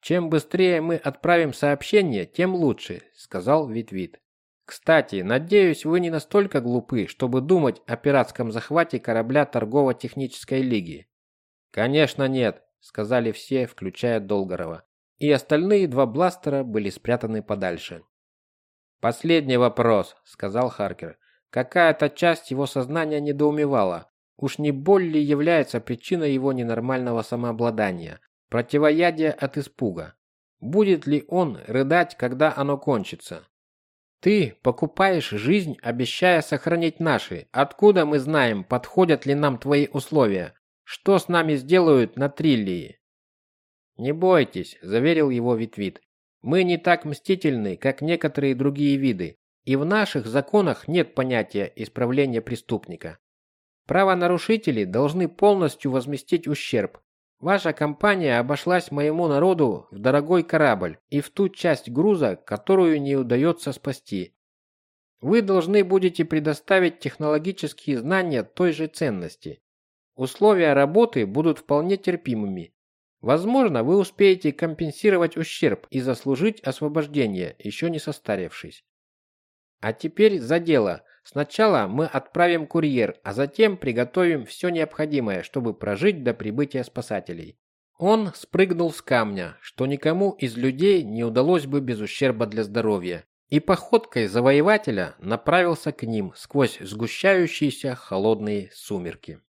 Чем быстрее мы отправим сообщение, тем лучше, сказал Витвит. Кстати, надеюсь, вы не настолько глупы, чтобы думать о пиратском захвате корабля торгово-технической лиги. Конечно, нет, сказали все, включая Долгорова. И остальные два бластера были спрятаны подальше. Последний вопрос, сказал Харкер. Какая-то часть его сознания недоумевала, Уж не боль ли является причиной его ненормального самообладания, противоядия от испуга? Будет ли он рыдать, когда оно кончится? Ты покупаешь жизнь, обещая сохранить наши. Откуда мы знаем, подходят ли нам твои условия? Что с нами сделают на Триллии? Не бойтесь, заверил его Витвит. Мы не так мстительны, как некоторые другие виды, и в наших законах нет понятия исправления преступника. Правонарушители должны полностью возместить ущерб. Ваша компания обошлась моему народу в дорогой корабль и в ту часть груза, которую не удается спасти. Вы должны будете предоставить технологические знания той же ценности. Условия работы будут вполне терпимыми. Возможно, вы успеете компенсировать ущерб и заслужить освобождение, еще не состарившись. А теперь за дело – Сначала мы отправим курьер, а затем приготовим все необходимое, чтобы прожить до прибытия спасателей. Он спрыгнул с камня, что никому из людей не удалось бы без ущерба для здоровья, и походкой завоевателя направился к ним сквозь сгущающиеся холодные сумерки.